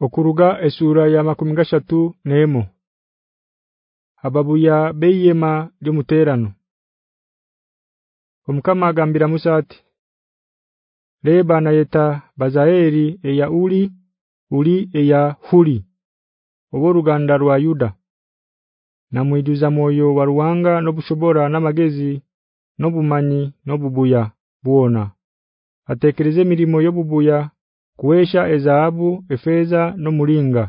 Okuruga esura ya makumi gashatu neemo Ababuya beyema lyumuterano Omukama agambira Musa ati Leba na yeta Bazaeli eya uli uli eya huli obo ruganda rwa Yuda. Namwijuza moyo wa ruwanga nobushobora namagezi nobumanyi nobubuya buona atekereze milimo yobubuya kuwesha ezaabu efeza no mulinga.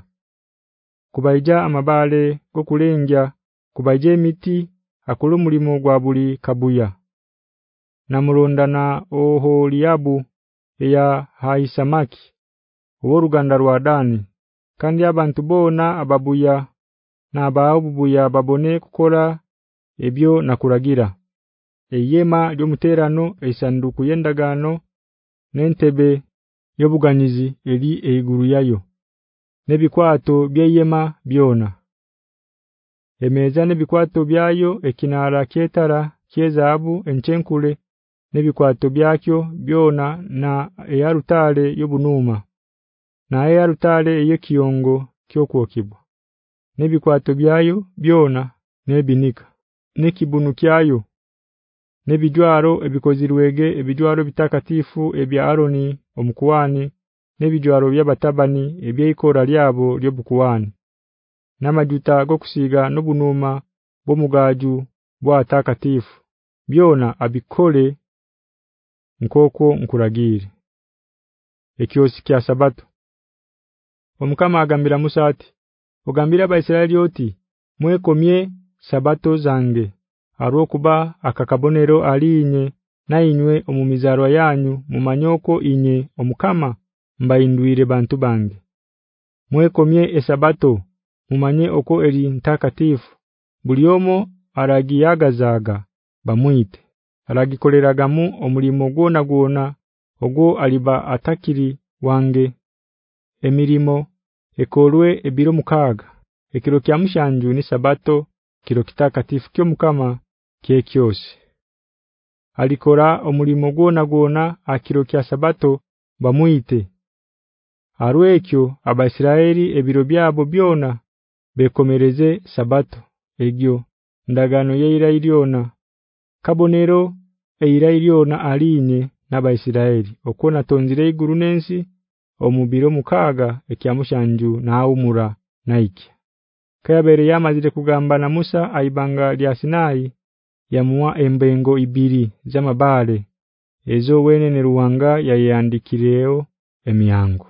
Kubaija amabale gokulengya kubaije emiti akulu mulimo gwa buli kabuya. Namurondana oho liabu ya haisamaki oruganda rwa Dani. Kandi abantu bona ababuya na ababubuya babone kukora ebyo nakuragira eyema lyomuterano eisanduku yendagano nentebe yobuganizi eri eiguru yayo nebikwato byeyema byona. Emeza nebikwato byayo ekinara kyetara kyezahabu enchenkule nebikwato byakyo byona na eyarutale yobunuma na eyarutale yekiyongo kyokwokibwa nebikwato byayo byona nebinika nekibunu kyayo nebijwaro ebikozirwege ebijwaro bitakatifu ebya Aroni omukuwani nebijwaro byabatabani ebyeikora lyabo lyobukuwani namajuta gokusiga nobunuma bomugaju bwatakatifu. Byona abikole nkoko nkuragire ekyosi kya sabato. Omukama agambira Musa ati ogambira abaisiraeli oti mwekomye sabato zange arokuba akakabonero alinye nainywe omumizarwa yanyu mumanyoko inye omukama mbainduire bantu bange. Mwekomye esabato mumanye oko eri ntakatifu buliomo aragiyagazaga bamwite. Aragikoleragamu omulimo gona gona ogo aliba atakiri wange. Emirimo ekolwe ebiro mukaga ekiro kya mushanju ni sabato kiro kitakatifu kyo mukama kyekyose alikora omulimo gona gona akiro kya sabato bamwite arwekyo abaisiraeli ebiro byabo byona bekomereze sabato. Egyo ndagano yeira iliona kabonero eira iliona alinye nabaisiraeli okona tonzire iguru nensi omubiro mukaga ekyamushanju naumura naiki kayabere yamazire kugamba na Musa aibanga lya Sinai yamuwa embengo ibiri zamabale ezo wene ne ruwanga yayandikireo emiyango